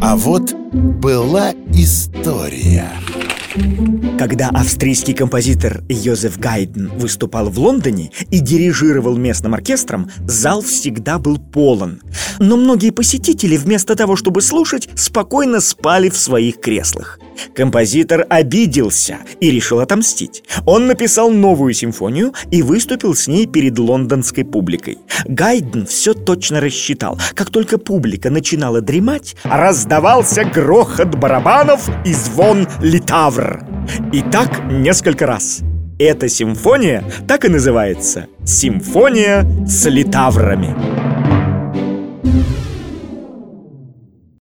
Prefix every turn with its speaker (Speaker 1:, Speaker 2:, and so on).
Speaker 1: А вот была история.
Speaker 2: Когда австрийский композитор Йозеф Гайден выступал в Лондоне и дирижировал местным оркестром, зал всегда был полон. Но многие посетители вместо того, чтобы слушать, спокойно спали в своих креслах. Композитор обиделся и решил отомстить. Он написал новую симфонию и выступил с ней перед лондонской публикой. Гайден все точно рассчитал. Как только публика начинала дремать, раздавался грохот барабанов и звон литавр. И так несколько раз. Эта симфония так и называется «Симфония с литаврами».